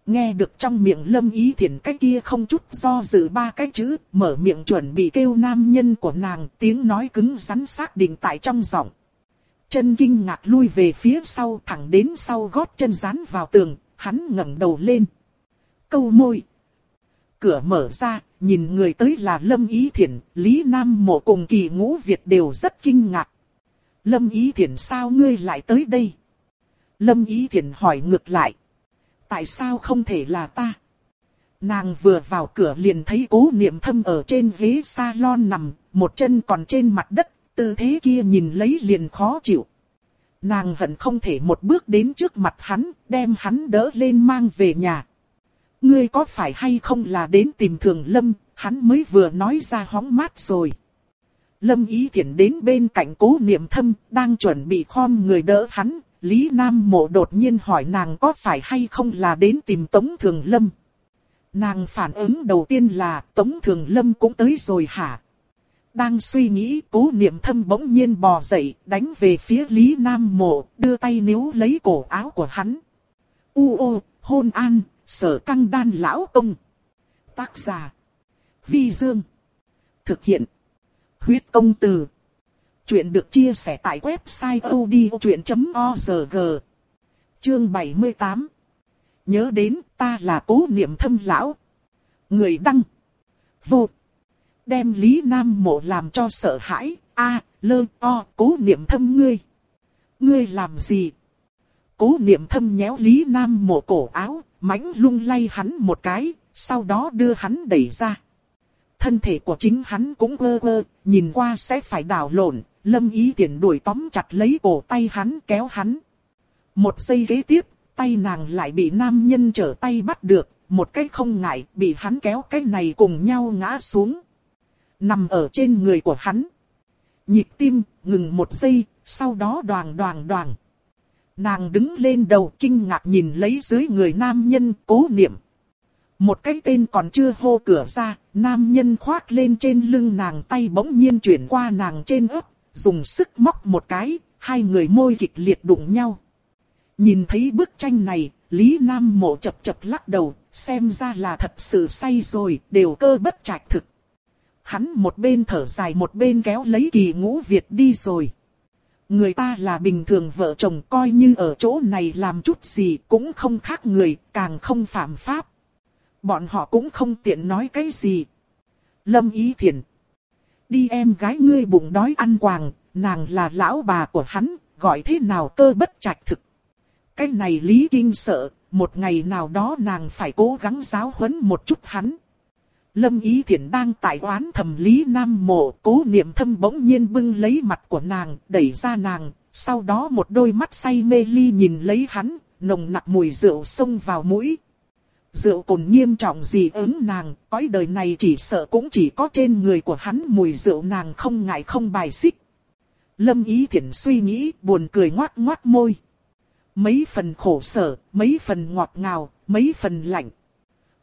Nghe được trong miệng lâm ý thiện cái kia không chút do dự ba cái chữ, mở miệng chuẩn bị kêu nam nhân của nàng, tiếng nói cứng rắn xác định tại trong giọng chân kinh ngạc lui về phía sau thẳng đến sau gót chân dán vào tường, hắn ngẩng đầu lên. Câu môi. Cửa mở ra, nhìn người tới là Lâm Ý Thiển, Lý Nam Mộ cùng kỳ ngũ Việt đều rất kinh ngạc. Lâm Ý Thiển sao ngươi lại tới đây? Lâm Ý Thiển hỏi ngược lại. Tại sao không thể là ta? Nàng vừa vào cửa liền thấy cố niệm thâm ở trên ghế salon nằm, một chân còn trên mặt đất, tư thế kia nhìn lấy liền khó chịu. Nàng hận không thể một bước đến trước mặt hắn, đem hắn đỡ lên mang về nhà. Ngươi có phải hay không là đến tìm thường lâm, hắn mới vừa nói ra hóng mát rồi. Lâm ý thiện đến bên cạnh cố niệm thâm, đang chuẩn bị khom người đỡ hắn, Lý Nam Mộ đột nhiên hỏi nàng có phải hay không là đến tìm Tống Thường Lâm. Nàng phản ứng đầu tiên là Tống Thường Lâm cũng tới rồi hả? Đang suy nghĩ cố niệm thâm bỗng nhiên bò dậy, đánh về phía Lý Nam Mộ, đưa tay níu lấy cổ áo của hắn. U ô, hôn an, sở căng đan lão công. Tác giả. Vi Dương. Thực hiện. Huyết công từ. Chuyện được chia sẻ tại website odchuyện.org. Chương 78. Nhớ đến ta là cố niệm thâm lão. Người đăng. Vô. Đem Lý Nam Mộ làm cho sợ hãi, a lơ, o, cố niệm thâm ngươi. Ngươi làm gì? Cố niệm thâm nhéo Lý Nam Mộ cổ áo, mãnh lung lay hắn một cái, sau đó đưa hắn đẩy ra. Thân thể của chính hắn cũng ơ ơ, nhìn qua sẽ phải đảo lộn, lâm ý tiện đuổi tóm chặt lấy cổ tay hắn kéo hắn. Một giây ghế tiếp, tay nàng lại bị nam nhân trở tay bắt được, một cái không ngại, bị hắn kéo cái này cùng nhau ngã xuống nằm ở trên người của hắn. Nhịp tim, ngừng một giây, sau đó đoàn đoàn đoàn. Nàng đứng lên đầu kinh ngạc nhìn lấy dưới người nam nhân cố niệm. Một cái tên còn chưa hô cửa ra, nam nhân khoác lên trên lưng nàng tay bỗng nhiên chuyển qua nàng trên ớt, dùng sức móc một cái, hai người môi kịch liệt đụng nhau. Nhìn thấy bức tranh này, Lý Nam Mộ chập chập lắc đầu, xem ra là thật sự say rồi, đều cơ bất trạch thực. Hắn một bên thở dài một bên kéo lấy kỳ ngũ Việt đi rồi. Người ta là bình thường vợ chồng coi như ở chỗ này làm chút gì cũng không khác người, càng không phạm pháp. Bọn họ cũng không tiện nói cái gì. Lâm Ý Thiền. Đi em gái ngươi bụng đói ăn quàng, nàng là lão bà của hắn, gọi thế nào cơ bất trạch thực. Cái này Lý Kinh sợ, một ngày nào đó nàng phải cố gắng giáo huấn một chút hắn. Lâm Ý Thiển đang tại oán thầm Lý Nam Mộ, cố niệm thâm bỗng nhiên bưng lấy mặt của nàng, đẩy ra nàng, sau đó một đôi mắt say mê ly nhìn lấy hắn, nồng nặc mùi rượu xông vào mũi. Rượu cồn nghiêm trọng gì ứng nàng, cõi đời này chỉ sợ cũng chỉ có trên người của hắn mùi rượu nàng không ngại không bài xích. Lâm Ý Thiển suy nghĩ, buồn cười ngoát ngoát môi. Mấy phần khổ sở, mấy phần ngọt ngào, mấy phần lạnh.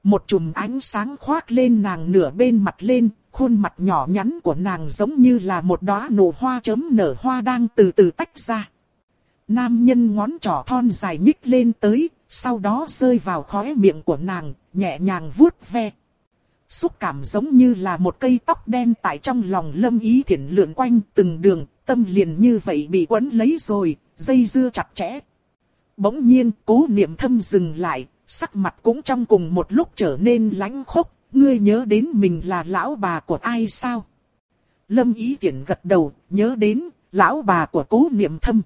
Một chùm ánh sáng khoác lên nàng nửa bên mặt lên, khuôn mặt nhỏ nhắn của nàng giống như là một đóa nụ hoa chấm nở hoa đang từ từ tách ra. Nam nhân ngón trỏ thon dài nhích lên tới, sau đó rơi vào khóe miệng của nàng, nhẹ nhàng vuốt ve. Xúc cảm giống như là một cây tóc đen tại trong lòng lâm ý thiện lượn quanh từng đường, tâm liền như vậy bị quấn lấy rồi, dây dưa chặt chẽ. Bỗng nhiên, cố niệm thâm dừng lại, sắc mặt cũng trong cùng một lúc trở nên lãnh khốc, ngươi nhớ đến mình là lão bà của ai sao? Lâm ý tiện gật đầu, nhớ đến, lão bà của cố niệm thâm.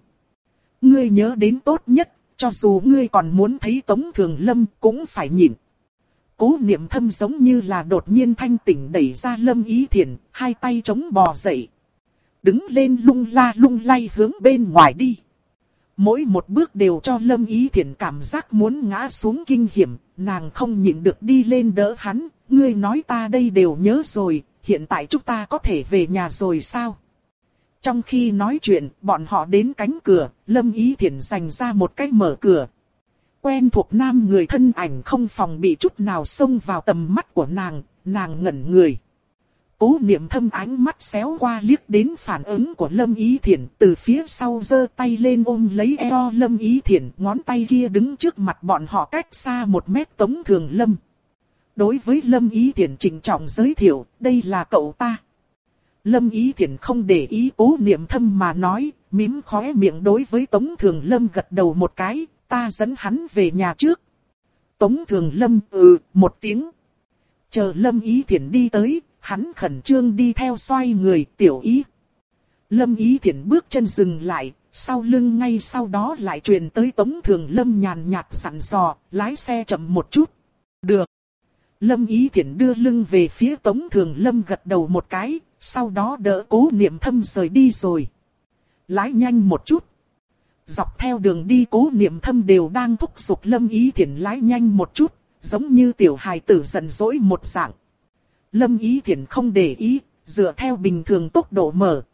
Ngươi nhớ đến tốt nhất, cho dù ngươi còn muốn thấy Tống Thường Lâm cũng phải nhịn. Cố niệm thâm giống như là đột nhiên thanh tỉnh đẩy ra Lâm Ý Thiển, hai tay chống bò dậy. Đứng lên lung la lung lay hướng bên ngoài đi. Mỗi một bước đều cho Lâm Ý Thiển cảm giác muốn ngã xuống kinh hiểm, nàng không nhịn được đi lên đỡ hắn, ngươi nói ta đây đều nhớ rồi, hiện tại chúng ta có thể về nhà rồi sao? Trong khi nói chuyện, bọn họ đến cánh cửa, Lâm Ý Thiển dành ra một cách mở cửa. Quen thuộc nam người thân ảnh không phòng bị chút nào xông vào tầm mắt của nàng, nàng ngẩn người. Cố niệm thâm ánh mắt xéo qua liếc đến phản ứng của Lâm Ý Thiển từ phía sau giơ tay lên ôm lấy eo Lâm Ý Thiển ngón tay kia đứng trước mặt bọn họ cách xa một mét tống thường Lâm. Đối với Lâm Ý Thiển trình trọng giới thiệu, đây là cậu ta. Lâm Ý Thiển không để ý cố niệm thâm mà nói, mím khóe miệng đối với Tống Thường Lâm gật đầu một cái, ta dẫn hắn về nhà trước. Tống Thường Lâm ừ, một tiếng. Chờ Lâm Ý Thiển đi tới, hắn khẩn trương đi theo xoay người tiểu ý. Lâm Ý thiện bước chân dừng lại, sau lưng ngay sau đó lại truyền tới Tống Thường Lâm nhàn nhạt sẵn dò, lái xe chậm một chút. Được. Lâm Ý thiện đưa lưng về phía Tống Thường Lâm gật đầu một cái, sau đó đỡ cố niệm thâm rời đi rồi. Lái nhanh một chút. Dọc theo đường đi cố niệm thâm đều đang thúc giục Lâm Ý thiện lái nhanh một chút, giống như tiểu hài tử giận dỗi một dạng. Lâm Ý Thiển không để ý, dựa theo bình thường tốc độ mở.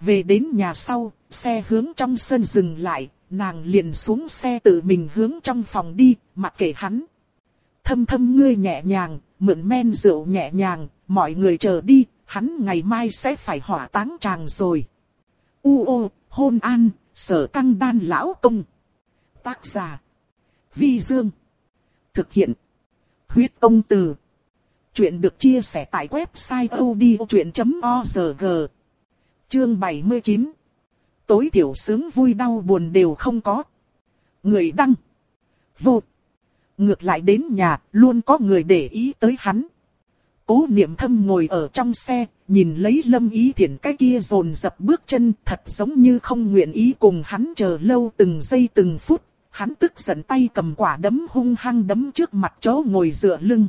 Về đến nhà sau, xe hướng trong sân dừng lại, nàng liền xuống xe tự mình hướng trong phòng đi, mặc kệ hắn. Thâm thâm ngươi nhẹ nhàng, mượn men rượu nhẹ nhàng, mọi người chờ đi, hắn ngày mai sẽ phải hỏa táng chàng rồi. U ô, hôn an, sở căng đan lão công. Tác giả. Vi Dương. Thực hiện. Huyết công từ. Chuyện được chia sẻ tại website odchuyện.org. Chương 79. Tối thiểu sướng vui đau buồn đều không có. Người đăng. Vô. Ngược lại đến nhà, luôn có người để ý tới hắn. Cố niệm thâm ngồi ở trong xe, nhìn lấy lâm ý thiện cái kia rồn dập bước chân thật giống như không nguyện ý cùng hắn chờ lâu từng giây từng phút. Hắn tức giận tay cầm quả đấm hung hăng đấm trước mặt chỗ ngồi dựa lưng.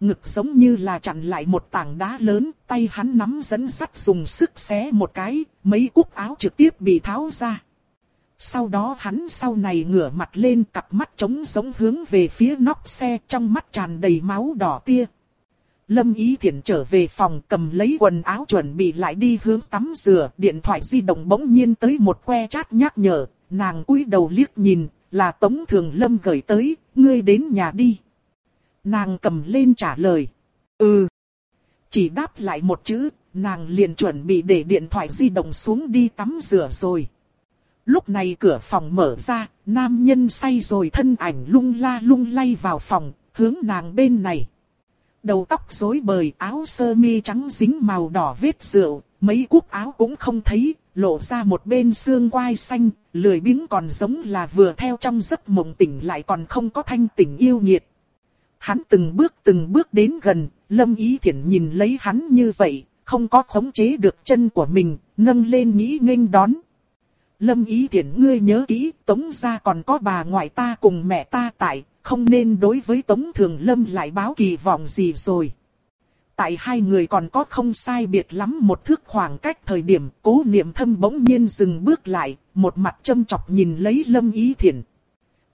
Ngực giống như là chặn lại một tảng đá lớn, tay hắn nắm dẫn sắt dùng sức xé một cái, mấy cúc áo trực tiếp bị tháo ra. Sau đó hắn sau này ngửa mặt lên cặp mắt trống giống hướng về phía nóc xe trong mắt tràn đầy máu đỏ tia. Lâm Ý Thiển trở về phòng cầm lấy quần áo chuẩn bị lại đi hướng tắm rửa, điện thoại di động bỗng nhiên tới một que chat nhắc nhở, nàng cúi đầu liếc nhìn, là Tống Thường Lâm gửi tới, ngươi đến nhà đi. Nàng cầm lên trả lời, ừ. Chỉ đáp lại một chữ, nàng liền chuẩn bị để điện thoại di động xuống đi tắm rửa rồi. Lúc này cửa phòng mở ra, nam nhân say rồi thân ảnh lung la lung lay vào phòng, hướng nàng bên này. Đầu tóc rối bời, áo sơ mi trắng dính màu đỏ vết rượu, mấy cúc áo cũng không thấy, lộ ra một bên xương quai xanh, lười biếng còn giống là vừa theo trong giấc mộng tỉnh lại còn không có thanh tỉnh yêu nghiệt. Hắn từng bước từng bước đến gần, Lâm Ý Thiển nhìn lấy hắn như vậy, không có khống chế được chân của mình, nâng lên nghĩ nghênh đón. Lâm Ý Thiển ngươi nhớ kỹ, Tống gia còn có bà ngoại ta cùng mẹ ta tại, không nên đối với Tống Thường Lâm lại báo kỳ vọng gì rồi. Tại hai người còn có không sai biệt lắm một thước khoảng cách thời điểm cố niệm thâm bỗng nhiên dừng bước lại, một mặt châm chọc nhìn lấy Lâm Ý Thiển.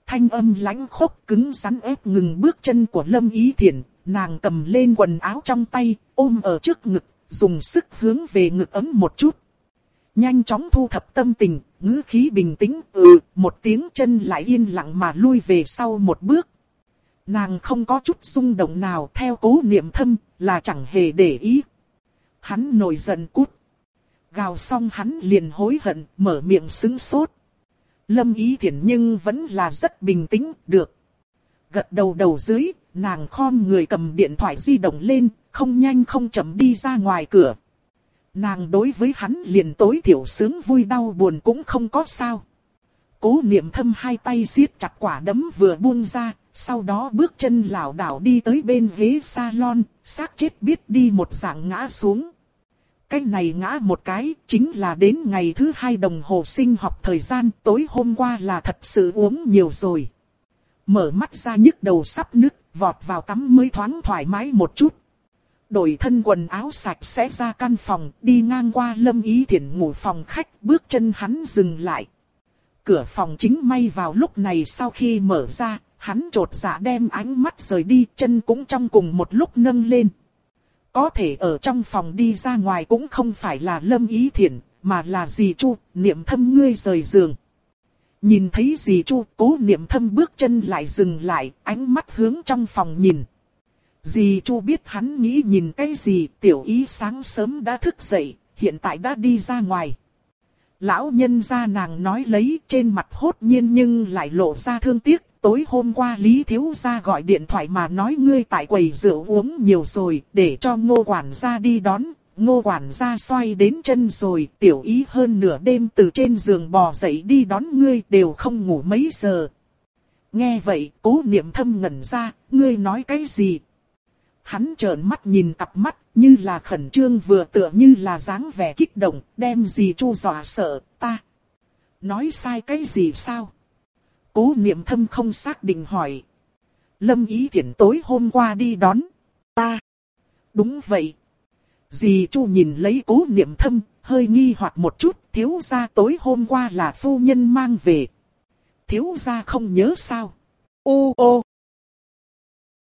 Thanh âm lãnh khốc cứng rắn ép ngừng bước chân của Lâm Ý Thiển, nàng cầm lên quần áo trong tay, ôm ở trước ngực, dùng sức hướng về ngực ấm một chút. Nhanh chóng thu thập tâm tình, ngữ khí bình tĩnh, ừ, một tiếng chân lại yên lặng mà lui về sau một bước. Nàng không có chút xung động nào theo cố niệm thâm, là chẳng hề để ý. Hắn nổi giận cút. Gào xong hắn liền hối hận, mở miệng xứng sốt. Lâm ý thiển nhưng vẫn là rất bình tĩnh, được. Gật đầu đầu dưới, nàng khom người cầm điện thoại di động lên, không nhanh không chậm đi ra ngoài cửa. Nàng đối với hắn liền tối thiểu sướng vui đau buồn cũng không có sao. Cố niệm thâm hai tay siết chặt quả đấm vừa buông ra, sau đó bước chân lảo đảo đi tới bên ghế salon, xác chết biết đi một dạng ngã xuống. Cái này ngã một cái, chính là đến ngày thứ hai đồng hồ sinh học thời gian, tối hôm qua là thật sự uống nhiều rồi. Mở mắt ra nhức đầu sắp nứt, vọt vào tắm mới thoáng thoải mái một chút. Đổi thân quần áo sạch sẽ ra căn phòng, đi ngang qua lâm ý thiện ngủ phòng khách, bước chân hắn dừng lại. Cửa phòng chính may vào lúc này sau khi mở ra, hắn trột dạ đem ánh mắt rời đi, chân cũng trong cùng một lúc nâng lên. Có thể ở trong phòng đi ra ngoài cũng không phải là lâm ý thiện, mà là dì chu, niệm thâm ngươi rời giường. Nhìn thấy dì chu, cố niệm thâm bước chân lại dừng lại, ánh mắt hướng trong phòng nhìn. Dì chu biết hắn nghĩ nhìn cái gì, tiểu ý sáng sớm đã thức dậy, hiện tại đã đi ra ngoài. Lão nhân gia nàng nói lấy trên mặt hốt nhiên nhưng lại lộ ra thương tiếc, tối hôm qua Lý Thiếu Gia gọi điện thoại mà nói ngươi tại quầy rượu uống nhiều rồi, để cho ngô quản gia đi đón. Ngô quản gia xoay đến chân rồi, tiểu ý hơn nửa đêm từ trên giường bò dậy đi đón ngươi đều không ngủ mấy giờ. Nghe vậy, cố niệm thâm ngẩn ra, ngươi nói cái gì? Hắn trợn mắt nhìn cặp mắt, như là khẩn trương vừa tựa như là dáng vẻ kích động, đem gì chu dọa sợ, ta. Nói sai cái gì sao? Cố niệm thâm không xác định hỏi. Lâm ý thiện tối hôm qua đi đón. Ta. Đúng vậy. Dì Chu nhìn lấy cố niệm thâm, hơi nghi hoặc một chút, thiếu gia tối hôm qua là phu nhân mang về. Thiếu gia không nhớ sao. Ô ô.